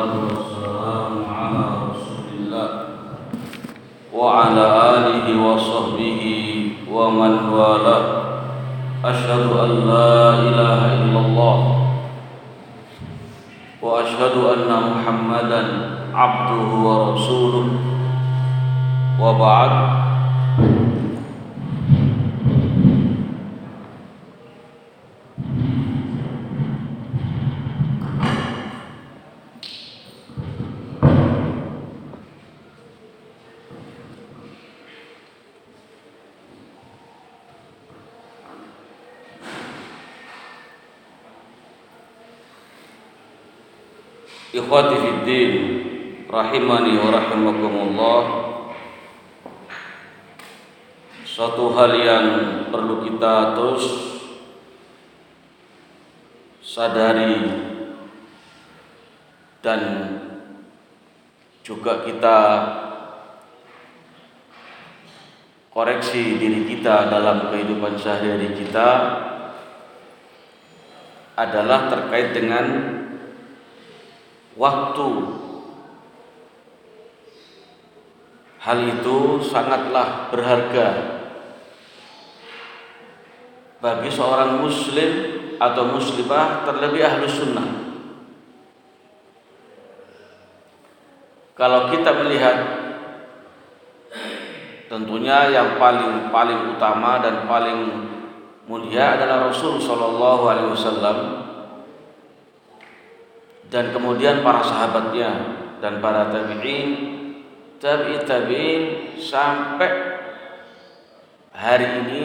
والصلاة والسلام على رسول الله وعلى آله وصحبه ومن والاه. أشهد أن لا إله إلا الله وأشهد أن محمدا عبده ورسوله. وبعد. Rahimani wa rahimakumullah. Suatu hal yang perlu kita terus Sadari Dan juga kita Koreksi diri kita dalam kehidupan sehari-hari kita Adalah terkait dengan waktu hal itu sangatlah berharga bagi seorang muslim atau muslimah terlebih ahlu sunnah. Kalau kita melihat tentunya yang paling paling utama dan paling mulia adalah Rasul Shallallahu Alaihi Wasallam dan kemudian para sahabatnya dan para tabi'in tabi'in tabi'in sampai hari ini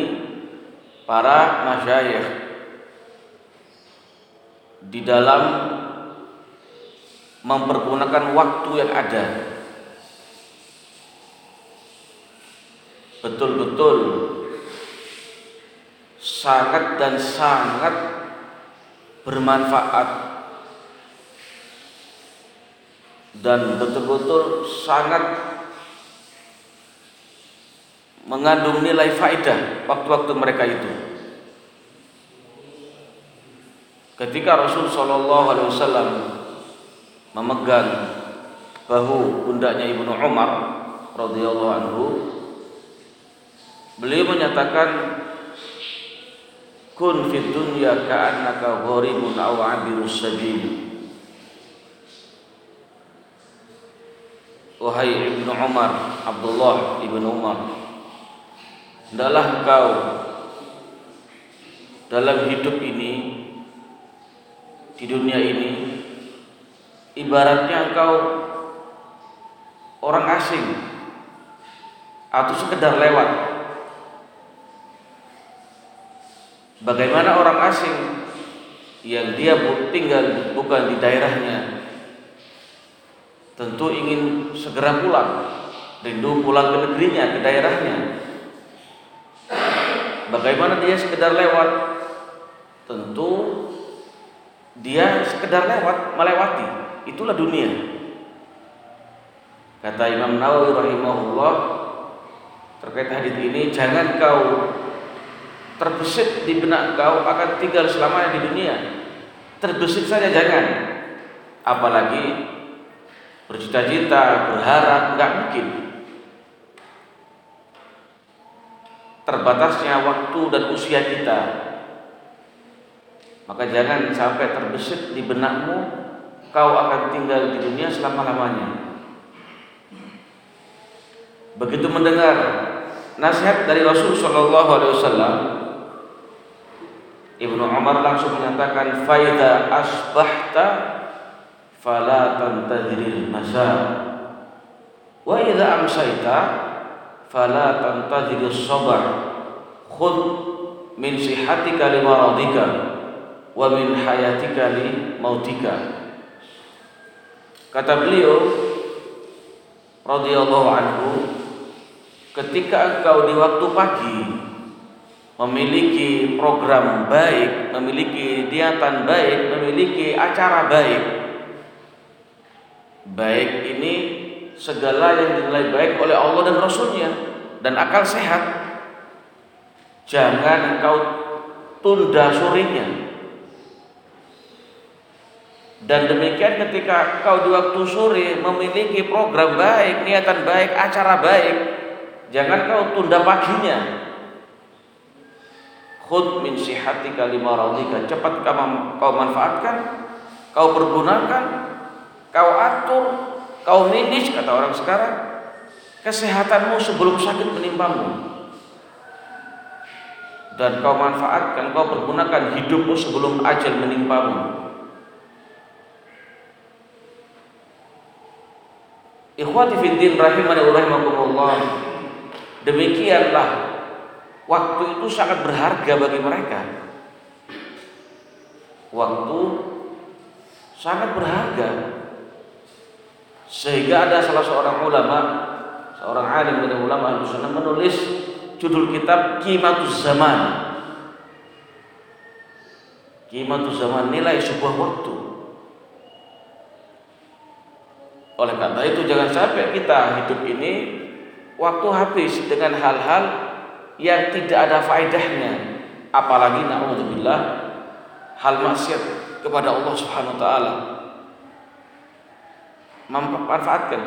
para masyayikh di dalam mempergunakan waktu yang ada. Betul-betul sangat dan sangat bermanfaat dan betul-betul sangat mengandung nilai faedah waktu-waktu mereka itu. Ketika Rasul Shallallahu Alaihi Wasallam memegang bahu pundaknya ibnu Umar radhiyallahu anhu, beliau menyatakan kun fid dunya ka'annaka gharibun aw 'abirus sabil Wahai Ibnu Umar, Abdullah Ibnu Umar, hendaklah engkau dalam hidup ini di dunia ini ibaratnya engkau orang asing atau sekedar lewat. Bagaimana orang asing yang dia tinggal bukan di daerahnya tentu ingin segera pulang, rindu pulang ke negerinya, ke daerahnya. Bagaimana dia sekedar lewat? Tentu dia sekedar lewat, melewati. Itulah dunia. Kata Imam Nawawi rahimahullah terkait hadis ini, jangan kau terbesit di benak kau akan tinggal selamanya di dunia. Terbesit saja jangan. Apalagi bercita-cita, berharap, nggak mungkin. Terbatasnya waktu dan usia kita. Maka jangan sampai terbesit di benakmu kau akan tinggal di dunia selama-lamanya. Begitu mendengar nasihat dari Rasul Shallallahu Alaihi Wasallam, Ibnu Umar langsung menyatakan, "Faida asbahta fala tantadhiril masa wa idza amsayta fala tantadhiris sabr khudh min sihatika li maradika wa min hayatika li mautika. Kata beliau radhiyallahu anhu ketika engkau di waktu pagi memiliki program baik, memiliki niatan baik, memiliki acara baik, baik ini segala yang dinilai baik oleh Allah dan Rasulnya dan akal sehat jangan engkau tunda sorenya Dan demikian ketika kau di waktu sore memiliki program baik, niatan baik, acara baik, jangan kau tunda paginya. Khud min sihatika lima radika. Cepat kau, manfaatkan, kau pergunakan, kau manage kata orang sekarang kesehatanmu sebelum sakit menimpamu dan kau manfaatkan, kau pergunakan hidupmu sebelum ajal menimpamu. Ikhwati fiddin rahimani wa rahimakumullah. Demikianlah waktu itu sangat berharga bagi mereka. Waktu sangat berharga. Sehingga ada salah seorang ulama, seorang alim dari ulama Ahlussunnah menulis judul kitab Kimatuz Zaman. Kimatuz Zaman nilai sebuah waktu. Oleh karena itu jangan sampai kita hidup ini waktu habis dengan hal-hal yang tidak ada faedahnya. Apalagi naudzubillah hal maksiat kepada Allah Subhanahu wa taala. Memanfaatkan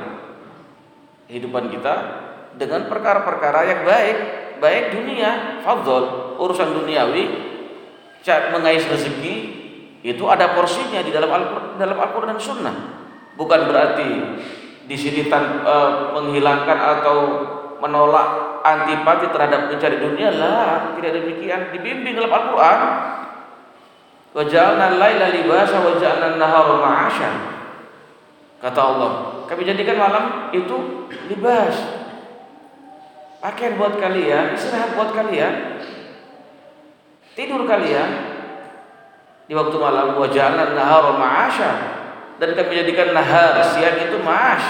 kehidupan kita dengan perkara-perkara yang baik, baik dunia, fadl, urusan duniawi, mengais rezeki itu ada porsinya di dalam Al-Qur'an dalam Al-Qur'an dan Sunnah. Bukan berarti di sini tan, e, menghilangkan atau menolak antipati terhadap mencari dunia. Lah tidak demikian. Dibimbing dalam Al-Qur'an wa ja'alna laila libasa wa ja'alna nahara ma'asha kata Allah kami jadikan malam itu libas. Pakaian buat kalian istirahat buat kalian tidur kalian. Di waktu malam wa ja'alna nahara ma'asha. Dan kami jadikan nahar siang itu ma'ash.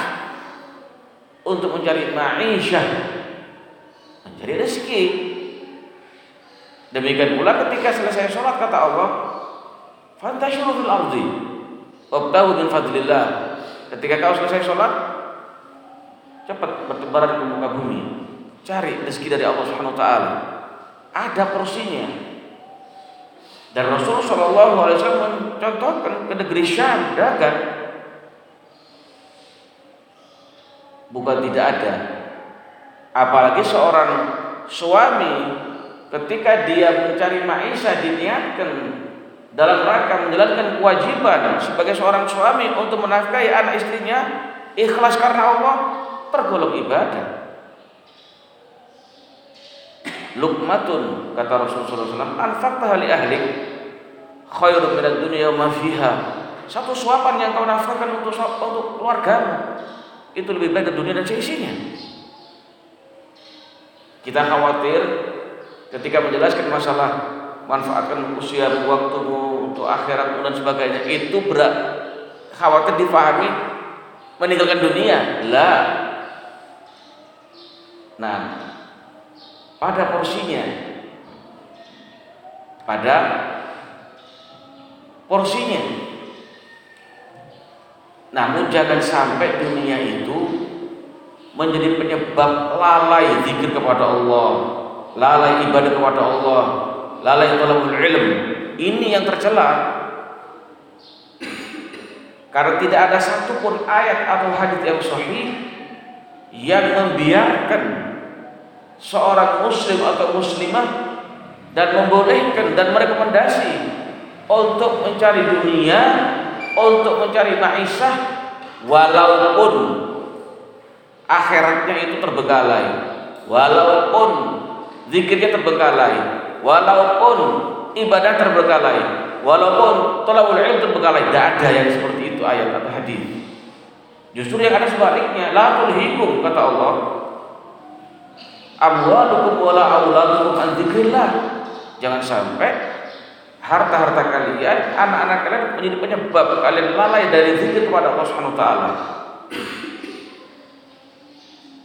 Untuk mencari ma'isyah mencari rezeki. Demikian pula ketika selesai sholat kata Allah fantashiru fil ardi wabtahu min fadlillah ketika kau selesai sholat cepat bertebaran ke muka bumi. Cari rezeki dari Allah Subhanahu wa taala. Ada porsinya. Dan Rasulullah Shallallahu Alaihi Wasallam mencontohkan ke negeri Syam dagang. Bukan tidak ada. Apalagi seorang suami ketika dia mencari maisha diniatkan dalam rangka menjalankan kewajiban sebagai seorang suami untuk menafkahi anak istrinya ikhlas karena Allah tergolong ibadah. Lukmatun kata Rasulullah SAW anfaqtaha li ahlik khairun minad dunya ma fiha. Satu suapan yang kau nafkahkan untuk untuk keluargamu itu lebih baik dari dunia dan seisinya. Kita khawatir ketika menjelaskan masalah manfaatkan usia waktumu untuk akhirat dan sebagainya. Itu berat. Khawatir difahami meninggalkan dunia. Lah. Nah pada porsinya. Pada porsinya. Namun jangan sampai dunia itu menjadi penyebab lalai zikir kepada Allah lalai ibadah kepada Allah lalai talabul ilm. Ini yang tercela. Karena tidak ada satupun ayat atau hadis yang sahih yang membiarkan seorang muslim atau muslimah dan membolehkan dan merekomendasi untuk mencari dunia, untuk mencari maisha walaupun akhiratnya itu terbengkalai, walaupun zikirnya terbengkalai, walaupun ibadah terbengkalai, walaupun tolakul ilmu terbengkalai, tidak ada yang seperti itu ayat atau hadis. Justru yang ada sebaliknya, la tulhikum kata Allah, amwalukum wala auladukum an. Jangan sampai harta-harta kalian, anak-anak kalian menjadi penyebab kalian lalai dari zikir kepada Allah Subhanahu taala.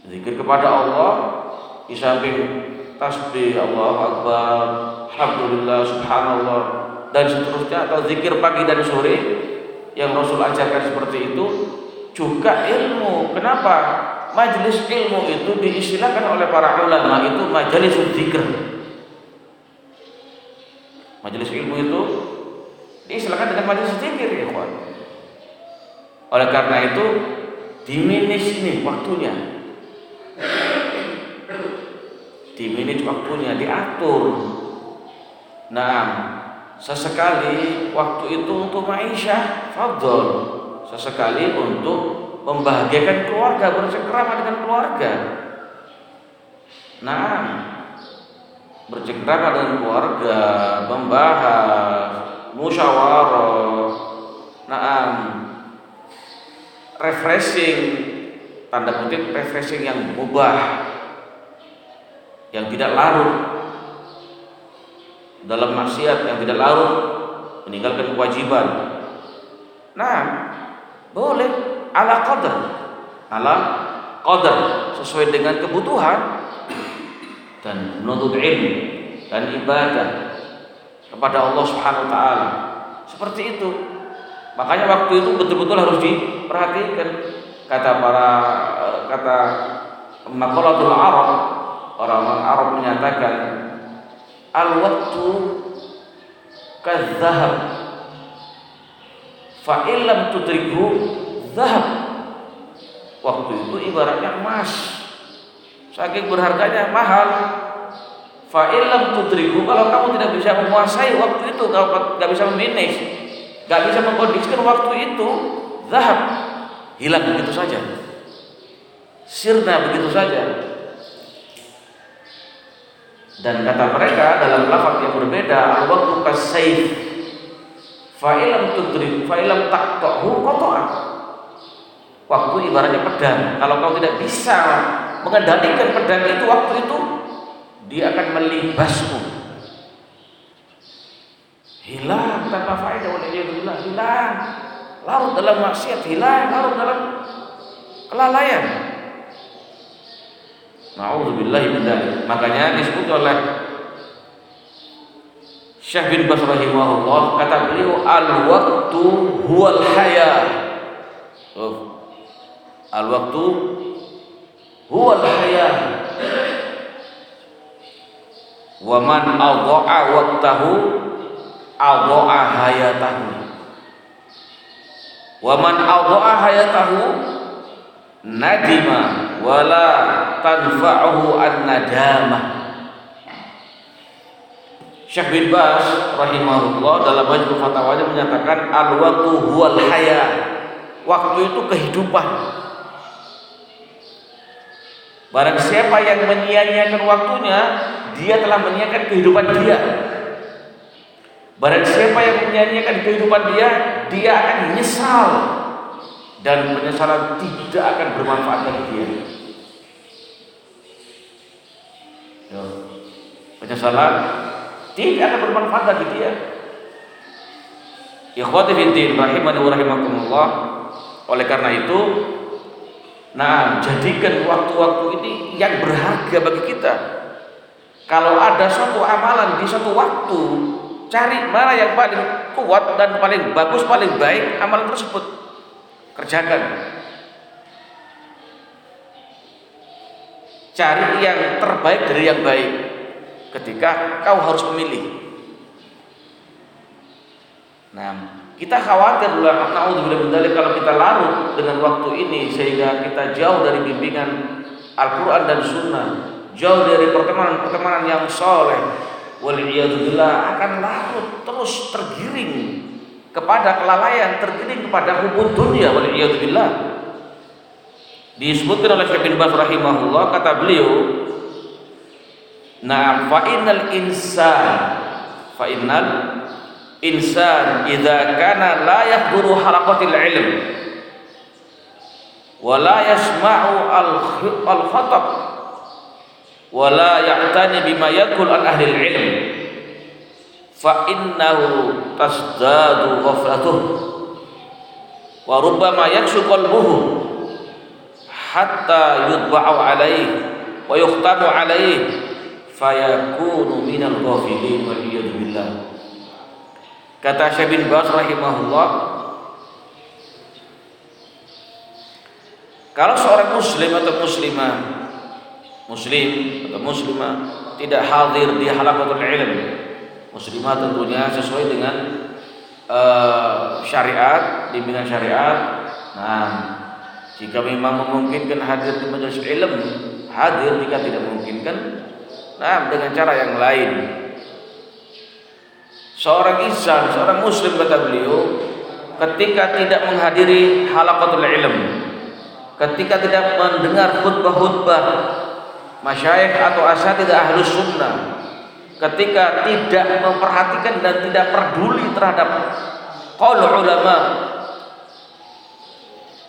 Zikir kepada Allah di samping tasbih Allah Akbar, Alhamdulillah, Subhanallah dan seterusnya atau zikir pagi dan sore yang Rasul ajarkan seperti itu juga ilmu. Kenapa? Majelis ilmu itu diistilahkan oleh para ulama itu majelis zikr. Majelis ilmu itu diistilahkan dengan majelis zikir ya kawan. Oleh karena itu diminis ini waktunya. Diminis waktunya diatur. Nah, sesekali waktu itu untuk maisha fadl. Sesekali untuk membahagiakan keluarga, bercengkrama dengan keluarga. Nah, bercengkrama dengan keluarga, membahas, musyawarah, nah, refreshing, tanda kutip refreshing yang mubah, yang tidak larut dalam maksiat yang tidak larut meninggalkan kewajiban. Nah, boleh ala qadar, ala qadar sesuai dengan kebutuhan dan menuntut ilmu dan ibadah kepada Allah Subhanahu wa taala. Seperti itu. Makanya waktu itu betul-betul harus diperhatikan kata para eh, kata maqalatul Arab orang-orang Arab menyatakan al waktu kadzahab fa illam tudrikhu zahab. Waktu itu ibaratnya emas. Saking berharganya mahal. Fa'ilam tudriku kalau kamu tidak bisa menguasai waktu itu kalau nggak bisa memanage nggak bisa mengkondisikan waktu itu zahab. Hilang begitu saja. Sirna begitu saja dan kata mereka dalam lafaz yang berbeda al-waktu kasayf fa'ilam tudrik fa'ilam taqta'hu qata'a waktu ibaratnya pedang. Kalau kau tidak bisa mengendalikan pedang itu waktu itu dia akan melibasmu. Hilang tanpa faedah oleh bilang hilang. Larut dalam maksiat hilang. Larut dalam kelalaian Nauzubillahi min Makanya disebut oleh Syekh bin Bas rahimahullah kata beliau al waktu huwal haya. Oh. Al waktu huwal hayah wa man adha'a waqtahu adha'a hayatahu wa man adha'a hayatahu nadima wala tanfa'uhu an-nadamah Syekh bin Bas rahimahullah dalam majmu fatwanya menyatakan al waktu huwal haya. Waktu itu kehidupan. Barang siapa yang menyia-nyiakan waktunya, dia telah menyia-nyiakan kehidupan dia. Barang siapa yang menyia-nyiakan kehidupan dia, dia akan menyesal dan penyesalan tidak akan bermanfaat bagi dia. Yo. Penyesalan tidak akan bermanfaat bagi dia. Ikhwati fiddin rahimani wa rahimakumullah. Oleh karena itu, Nah, jadikan waktu-waktu ini yang berharga bagi kita. Kalau ada suatu amalan di suatu waktu, cari mana yang paling kuat dan paling bagus, paling baik amalan tersebut. Kerjakan. Cari yang terbaik dari yang baik ketika kau harus memilih. Nah, kita khawatir naudzubillah kalau kita larut dengan waktu ini sehingga kita jauh dari bimbingan Al-Qur'an dan Sunnah, jauh dari pertemanan-pertemanan yang soleh. Akan larut terus tergiring kepada kelalaian, tergiring kepada hubud dunia waliyadzubillah. Disebutkan oleh Syekh bin Baz rahimahullah kata beliau, "Nah, fa innal insan fa innal insan idza kana la yahduru halaqatil ilm wa la yasma'u al khatab wa la ya'tani bima yakul an ahli ilm fa innahu tasdadu ghaflatuh. Wa rubbama yakshu qalbuhu hatta yudba'u alaihi wa yukhtamu alaihi fayakunu minal ghafilin wal billah. Kata Syekh bin Bas rahimahullah, kalau seorang muslim atau muslimah, muslim atau muslimah tidak hadir di halaqatul ilm, muslimah tentunya sesuai dengan uh, syariat, bimbingan syariat, Nah, jika memang memungkinkan hadir di majelis ilm, hadir jika tidak memungkinkan, nah dengan cara yang lain. Seorang insan, seorang muslim kata beliau, ketika tidak menghadiri halaqatul ilm, ketika tidak mendengar khutbah-khutbah masyayikh atau asatidz ahlus sunnah, ketika tidak memperhatikan dan tidak peduli terhadap qaul ulama.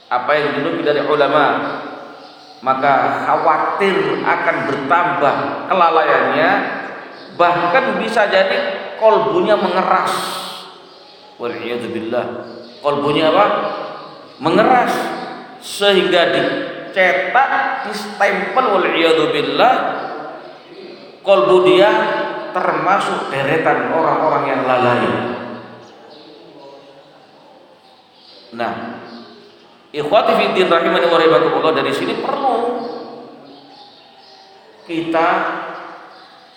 Apa yang dinukil dari ulama? Maka khawatir akan bertambah kelalaiannya bahkan bisa jadi kolbunya mengeras. Waliyadzubillah kolbunya apa? Mengeras. Sehingga dicetak distempel waliyadzubillah kolbu dia termasuk deretan orang-orang yang lalai. Nah Ikhwati fiddin rahimani wa rahimakumullah dari sini perlu kita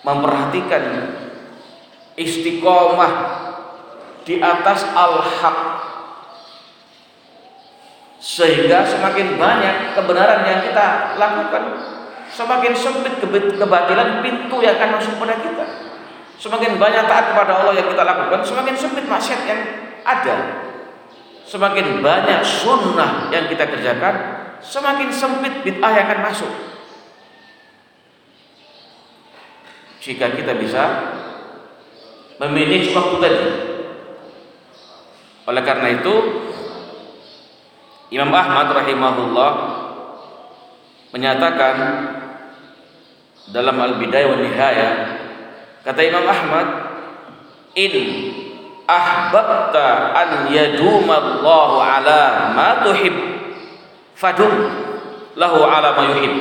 memperhatikan istiqomah di atas al-haq. Sehingga semakin banyak kebenaran yang kita lakukan semakin sempit kebatilan pintu yang akan masuk pada kita semakin banyak taat kepada Allah yang kita lakukan semakin sempit maksiat yang ada semakin banyak sunnah yang kita kerjakan, semakin sempit bid'ah yang akan masuk. Jika kita bisa memilih waktu tadi. Oleh karena itu, Imam Ahmad rahimahullah menyatakan dalam Al-Bidayah wa Nihayah kata Imam Ahmad in ahbabta an yadumallahu ala ma tuhib fadum lahu ala ma yuhib.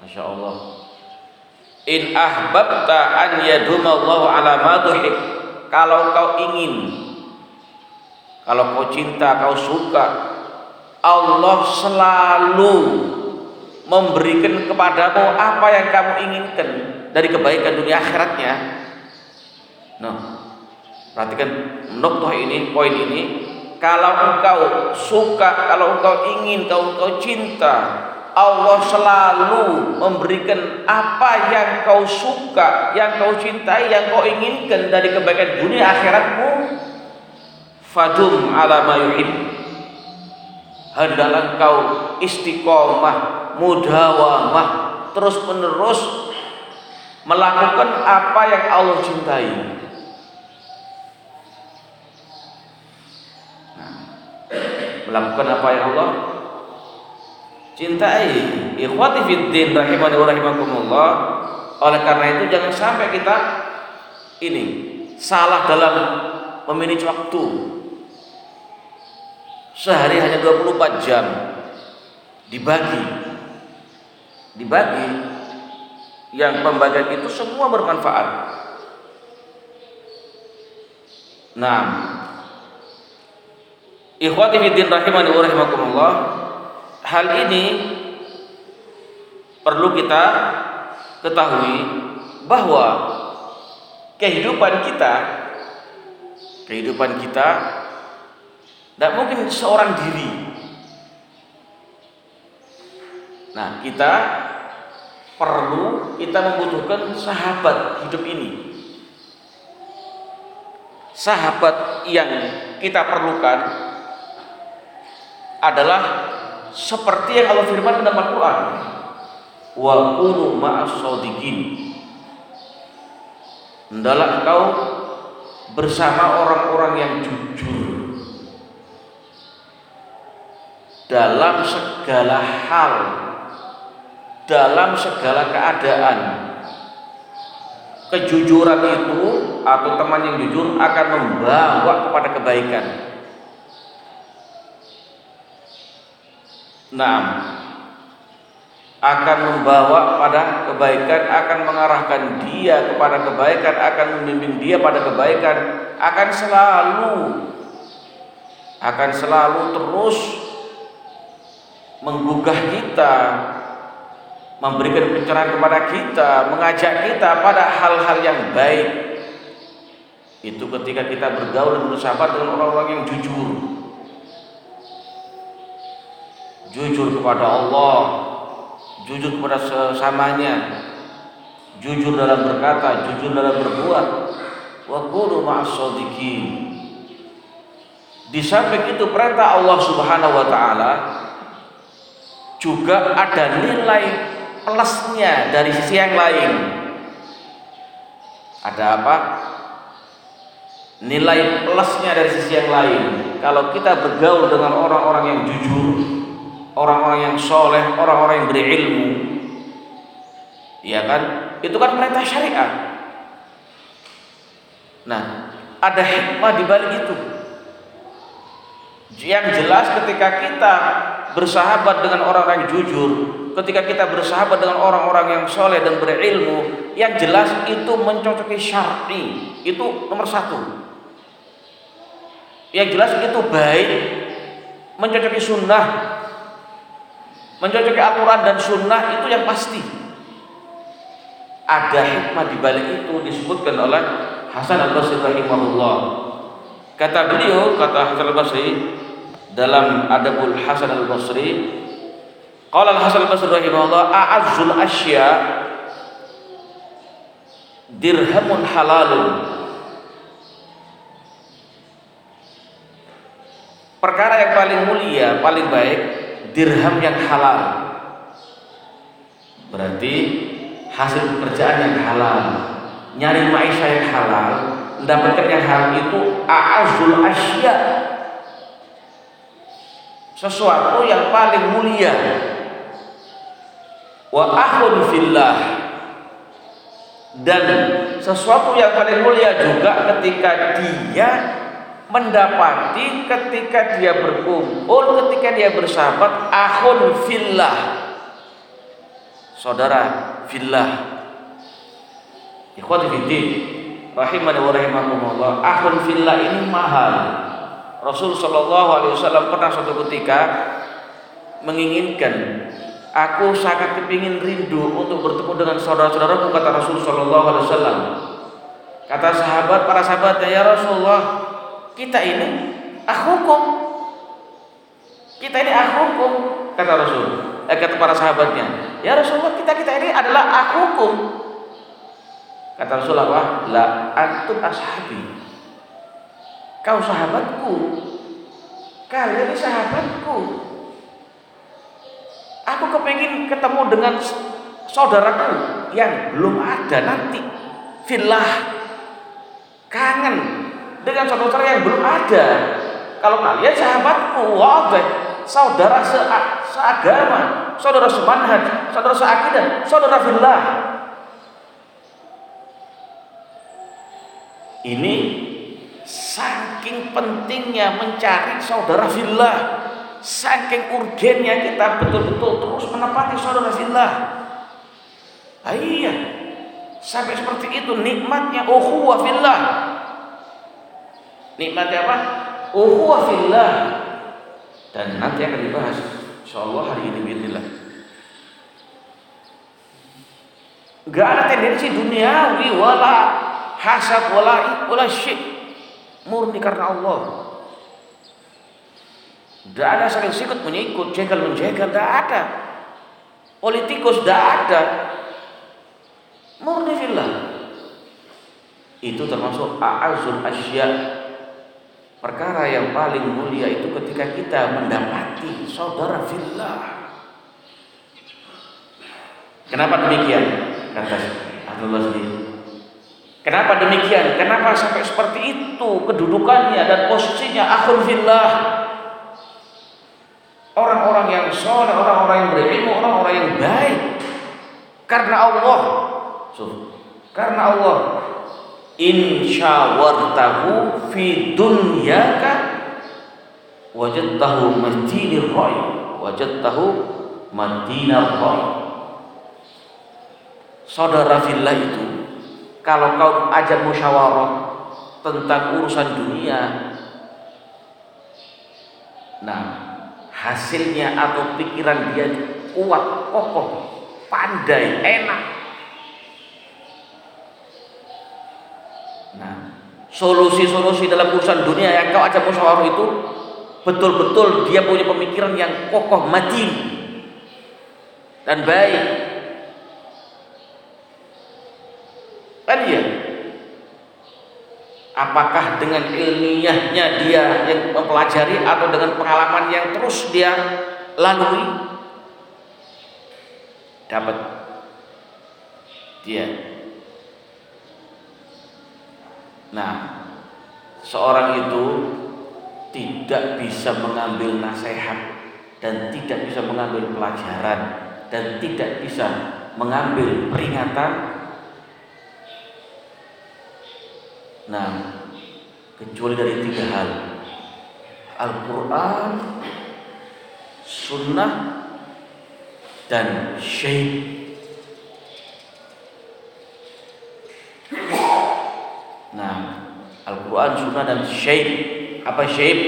Masya Allah in ahbabta an yadumallahu ala ma tuhib. Kalau kau ingin kalau kau cinta kau suka Allah selalu memberikan kepadamu apa yang kamu inginkan dari kebaikan dunia akhiratnya nah Perhatikan noktoh ini, poin ini. Kalau engkau suka, kalau engkau ingin, kalau engkau cinta, Allah selalu memberikan apa yang kau suka, yang kau cintai, yang kau inginkan dari kebaikan dunia akhiratmu. Fadum ala ma Hendaklah kau istiqomah, mudawamah, terus menerus melakukan apa yang Allah cintai. melakukan apa yang Allah cintai. Ikhwati fiddin rahimani wa rahimakumullah. Oleh karena itu jangan sampai kita ini salah dalam memilih waktu. Sehari hanya 24 jam. Dibagi. Dibagi yang pembagian itu semua bermanfaat nah Ikhwati fiddin rahimani wa rahimakumullah. Hal ini perlu kita ketahui bahwa kehidupan kita kehidupan kita tidak mungkin seorang diri. Nah, kita perlu kita membutuhkan sahabat hidup ini. Sahabat yang kita perlukan adalah seperti yang Allah firman dalam Al-Qur'an. Wa kunu ma'as shadiqin. Hendaklah engkau bersama orang-orang yang jujur dalam segala hal, dalam segala keadaan. Kejujuran itu atau teman yang jujur akan membawa kepada kebaikan Nah, akan membawa pada kebaikan, akan mengarahkan dia kepada kebaikan, akan membimbing dia pada kebaikan, akan selalu akan selalu terus menggugah kita, memberikan pencerahan kepada kita, mengajak kita pada hal-hal yang baik. Itu ketika kita bergaul dan bersahabat dengan orang-orang yang jujur jujur kepada Allah, jujur kepada sesamanya, jujur dalam berkata, jujur dalam berbuat. Wa qulu ma'as Di samping itu perintah Allah Subhanahu wa taala juga ada nilai plusnya dari sisi yang lain. Ada apa? Nilai plusnya dari sisi yang lain. Kalau kita bergaul dengan orang-orang yang jujur, orang-orang yang soleh, orang-orang yang berilmu, ya kan? Itu kan perintah syariat. Nah, ada hikmah di balik itu. Yang jelas ketika kita bersahabat dengan orang-orang jujur, ketika kita bersahabat dengan orang-orang yang soleh dan berilmu, yang jelas itu mencocoki syar'i, itu nomor satu. Yang jelas itu baik, mencocoki sunnah, mencocoki aturan dan sunnah itu yang pasti. Ada hikmah di balik itu disebutkan oleh Hasan Al Basri rahimahullah. Kata beliau, kata Hasan Al Basri dalam Adabul Hasan Al Basri, Qala Al Hasan Al Basri rahimahullah, a'azzul asya dirhamun halalun. Perkara yang paling mulia, paling baik dirham yang halal. Berarti hasil pekerjaan yang halal nyari maisha yang halal mendapatkan yang halal itu a'azul asya sesuatu yang paling mulia wa ahun fillah dan sesuatu yang paling mulia juga ketika dia mendapati ketika dia berkumpul, ketika dia bersahabat, ahun fillah. Saudara fillah. Ikhwati fiddin, rahimani wa rahimakumullah. Ahun fillah ini mahal. Rasul sallallahu alaihi wasallam pernah suatu ketika menginginkan aku sangat kepingin rindu untuk bertemu dengan saudara-saudaraku kata Rasul sallallahu alaihi wasallam. Kata sahabat para sahabatnya ya Rasulullah kita ini akhukum kita ini akhukum kata Rasul. Eh, kata para sahabatnya ya Rasulullah kita kita ini adalah akhukum kata Rasul apa? La antum ashabi. Kau sahabatku. Kalian sahabatku aku kepingin ketemu dengan saudaraku yang belum ada nanti filah kangen dengan saudara yang belum ada. Kalau kalian sahabatku, wabah, saudara se seagama, saudara semanhaj, saudara seakidah, saudara fillah. Ini saking pentingnya mencari saudara fillah, saking urgennya kita betul-betul terus menepati saudara fillah. Ah, iya, sampai seperti itu nikmatnya ukhuwah fillah Nikmatnya apa? Uhuwa fillah. Dan nanti akan dibahas insyaallah hari ini bismillah. Gak ada tendensi duniawi wala hasad wala wala syik. Murni karena Allah. Tidak ada saling sikut menyikut, jegal menjegal, tidak ada. Politikus tidak ada. Murni fillah. Itu termasuk a'azul asya Perkara yang paling mulia itu ketika kita mendapati saudara fillah. Kenapa demikian? Kata Abdullah sendiri. Kenapa demikian? Kenapa sampai seperti itu kedudukannya dan posisinya akhun fillah? Orang-orang yang soleh, orang-orang yang berilmu, orang-orang yang baik. Karena Allah. So, karena Allah in syawartahu fi dunyaka wajadtahu madinir roy wajadtahu madinir roy saudara fillah itu kalau kau ajak musyawarah tentang urusan dunia nah hasilnya atau pikiran dia kuat kokoh pandai enak. Nah, solusi-solusi dalam urusan dunia yang kau ajak musyawarah itu betul-betul dia punya pemikiran yang kokoh matin dan baik. Kan ya apakah dengan ilmiahnya dia yang mempelajari atau dengan pengalaman yang terus dia lalui? Dapat. Dia nah seorang itu tidak bisa mengambil nasihat dan tidak bisa mengambil pelajaran dan tidak bisa mengambil peringatan nah kecuali dari tiga hal. Al-Quran Sunnah dan Syekh Nah, Al-Quran, Sunnah dan Syekh apa shape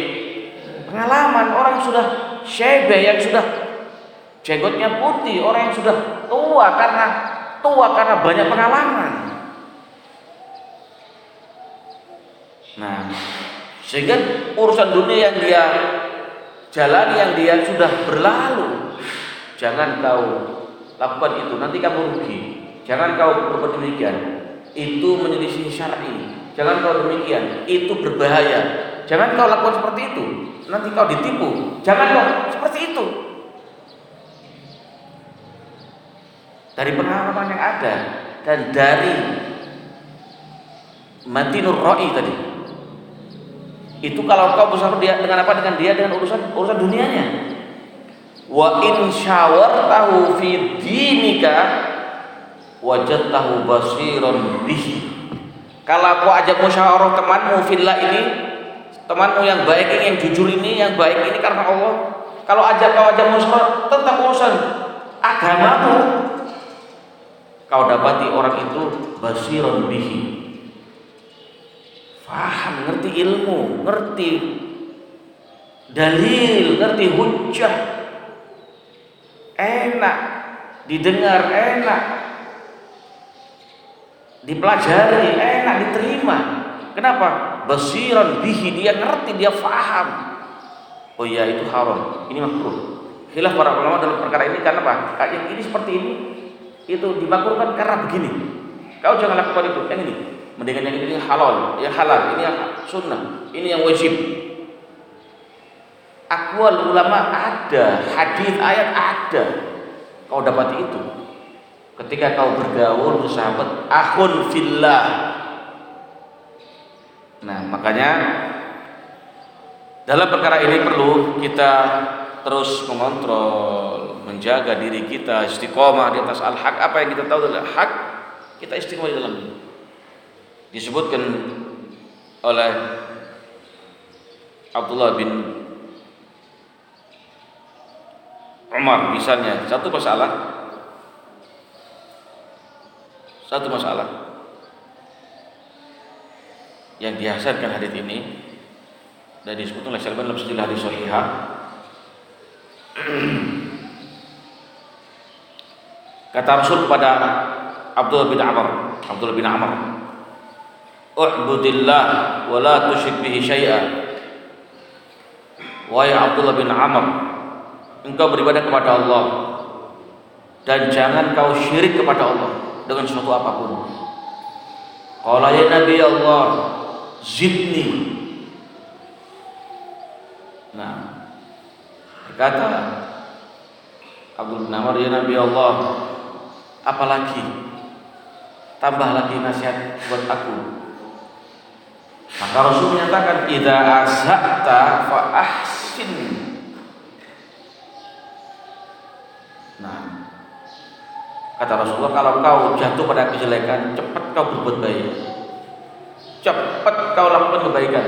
pengalaman orang sudah shape yang sudah jenggotnya putih orang yang sudah tua karena tua karena banyak pengalaman nah sehingga urusan dunia yang dia jalani yang dia sudah berlalu jangan kau lakukan itu nanti kamu rugi jangan kau berbuat demikian itu menyelisih syar'i jangan kau demikian itu berbahaya Jangan kau lakukan seperti itu. Nanti kau ditipu. Jangan kau seperti itu. Dari pengalaman yang ada dan dari mati roi tadi. Itu kalau kau bersama dia dengan apa dengan dia dengan urusan urusan dunianya. Wa in tahu fi dinika tahu basiron bihi. Kalau kau ajak musyawarah temanmu villa ini, temanmu yang baik ini, yang jujur ini, yang baik ini karena Allah. Kalau aja kau aja musyawarah tentang urusan agamamu, kau dapati orang itu basiron bihi. Faham, ngerti ilmu, ngerti dalil, ngerti hujah. Enak didengar, enak dipelajari, enak diterima. Kenapa? basiran bihi dia ngerti dia faham oh iya itu haram. Ini makruh. Khilaf para ulama dalam perkara ini karena apa? Yang ini seperti ini itu dimakruhkan karena begini. Kau jangan lakukan itu. Yang ini mendingan yang ini halal yang halal ini yang sunnah ini yang wajib akwal ulama ada hadis ayat ada kau dapati itu ketika kau bergaul sahabat akhun fillah Nah, makanya dalam perkara ini perlu kita terus mengontrol, menjaga diri kita istiqomah di atas al-haq. Apa yang kita tahu adalah hak, kita istiqomah di dalamnya. Disebutkan oleh Abdullah bin Umar misalnya. Satu masalah. Satu masalah yang dihasilkan hadis ini dan disebut oleh Syalban dalam sejumlah hadis sahihah kata Rasul kepada Abdullah bin Amr Abdullah bin Amr U'budillah wa la tusyrik bihi syai'a. Wahai Abdullah bin Amr Engkau beribadah kepada Allah Dan jangan kau syirik kepada Allah Dengan sesuatu apa pun. Qala ya Nabi Allah zidni. Nah berkata Abu Nawar ya Nabi Allah apalagi? Tambah lagi nasihat buat aku maka Rasul menyatakan idza azhata fa ahsin. Nah kata Rasulullah kalau kau jatuh pada kejelekan cepat kau berbuat baik. Cepat kau lakukan kebaikan.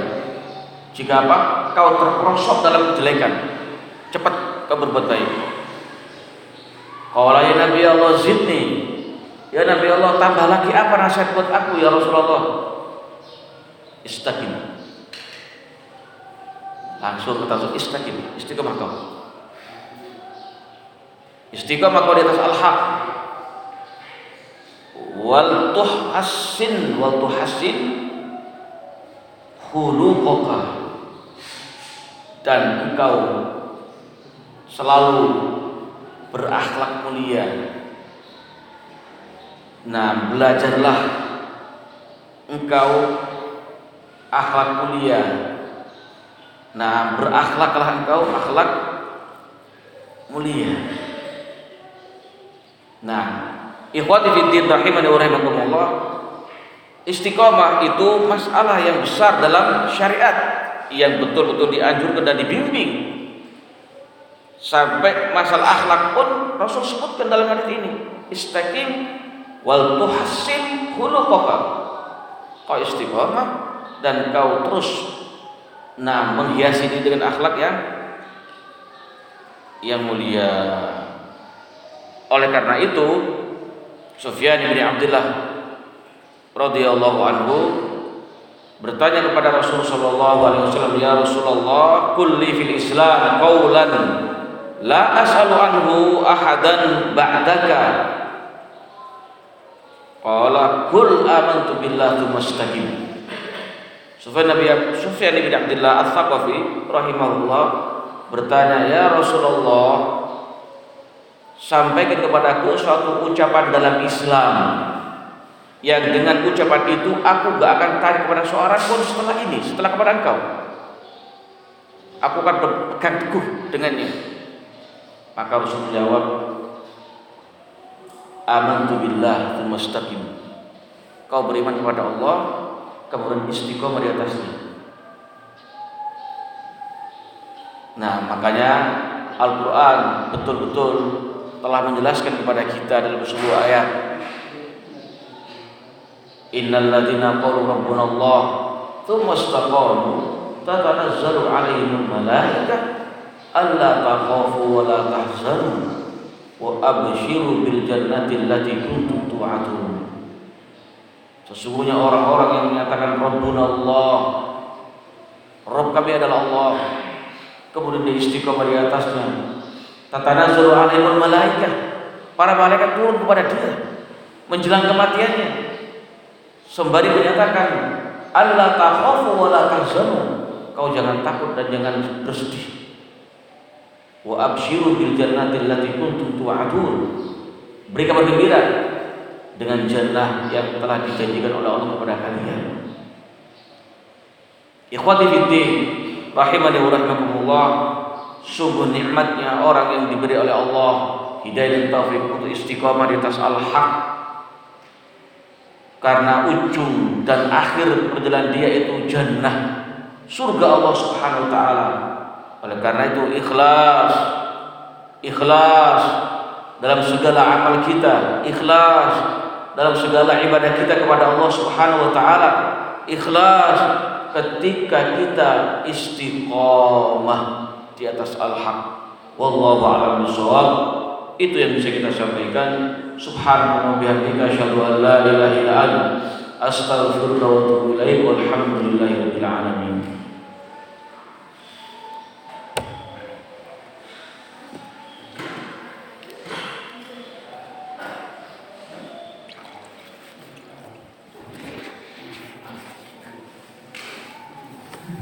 Jika apa kau terperosok dalam kejelekan cepat kau berbuat baik. Kalau ya Nabi Allah zidni. Ya Nabi Allah tambah lagi apa nasihat buat aku ya Rasulullah istaqim langsung kata Rasul istaqim istiqomah kau. Istiqomah kau di atas al-haq. Wal tuhassin wal tuhassin khuluqaka dan engkau selalu berakhlak mulia. Nah, belajarlah engkau akhlak mulia. Nah, berakhlaklah engkau akhlak mulia. Nah, ikhwati fiddin rahimani wa rahimakumullah. Istiqomah itu masalah yang besar dalam syariat yang betul-betul dianjurkan dan dibimbing sampai masalah akhlak pun Rasul sebutkan dalam hadis ini istaqim wal tuhsin khuluqaka kau istiqomah dan kau terus nah menghiasi diri dengan akhlak yang yang mulia. Oleh karena itu Sufyan bin Abdullah radhiyallahu anhu bertanya kepada Rasulullah sallallahu alaihi wasallam ya Rasulullah kulli fil Islam qaulan la as'alu anhu ahadan ba'daka? Qala kul amantu billahi mustaqim Sufyan Nabi Sufyan bin Abdullah Ats-Tsaqafi rahimahullah bertanya ya Rasulullah sampaikan kepadaku suatu ucapan dalam Islam yang dengan ucapan itu aku gak akan tanya kepada seorang pun setelah ini, setelah kepada engkau. Aku akan berpegang teguh dengannya. Maka Rasul menjawab, Amantu billah mustaqim. Kau beriman kepada Allah, kemudian istiqomah di atasnya. Nah, makanya Al-Quran betul-betul telah menjelaskan kepada kita dalam sebuah ayat innal ladzina qalu rabbuna Allah thumma istaqamu tatanazzalu alaihim malaikah alla takhafu wa la tahzanu wa abshiru bil jannati allati kuntum tu'adun Sesungguhnya orang-orang yang menyatakan Rabbuna Allah. Rabb kami adalah Allah. Kemudian dia istiqomah di atasnya. Tatanazzalu alaihim malaikah Para malaikat turun kepada dia Menjelang kematiannya. Sembari menyatakan Allah takhafu wa la tahzanu. Kau jangan takut dan jangan bersedih. Wa abshiru bil jannati allati kuntum tu'adun. Beri kabar gembira dengan jannah yang telah dijanjikan oleh Allah kepada kalian ikhwati fiddin rahimani wa rahimakumullah sungguh nikmatnya orang yang diberi oleh Allah hidayah dan taufik untuk istiqamah di atas al-haq karena ujung dan akhir perjalanan dia itu jannah surga Allah Subhanahu wa taala. Oleh karena itu ikhlas ikhlas dalam segala amal kita, ikhlas dalam segala ibadah kita kepada Allah Subhanahu wa taala, ikhlas ketika kita istiqomah di atas al-haq. Wallahu a'lam bishawab. Itu yang bisa kita sampaikan. Subhanallah bihamdika asyhadu an la ilaha illa anta astaghfiruka wa atubu ilaik. Walhamdulillahirabbil alamin.